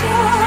show.